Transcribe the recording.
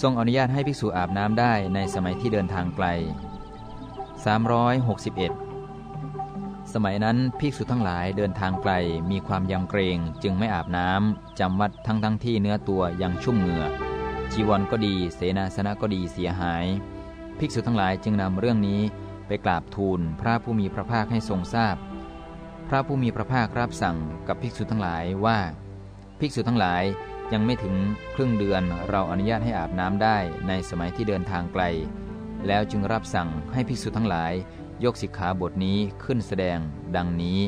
ทรงอนุญาตให้ภิกษุอาบน้ำได้ในสมัยที่เดินทางไกล 361 สมัยนั้นภิกษุทั้งหลายเดินทางไกลมีความยำเกรงจึงไม่อาบน้ำจำวัดทั้งทั้งที่เนื้อตัวยังชุ่มเหงื่อ จีวรก็ดีเสนาสนะก็ดีเสียหาย ภิกษุทั้งหลายจึงนำเรื่องนี้ไปกราบทูลพระผู้มีพระภาคให้ทรงทราบพพระผู้มีพระภาครับสั่งกับภิกษุทั้งหลายว่า ภิกษุทั้งหลาย ยังไม่ถึงครึ่งเดือนเราอนุญาตให้อาบน้ำได้ในสมัยที่เดินทางไกล แล้วจึงรับสั่งให้ภิกษุทั้งหลาย ยกสิกขาบทนี้ขึ้นแสดงดังนี้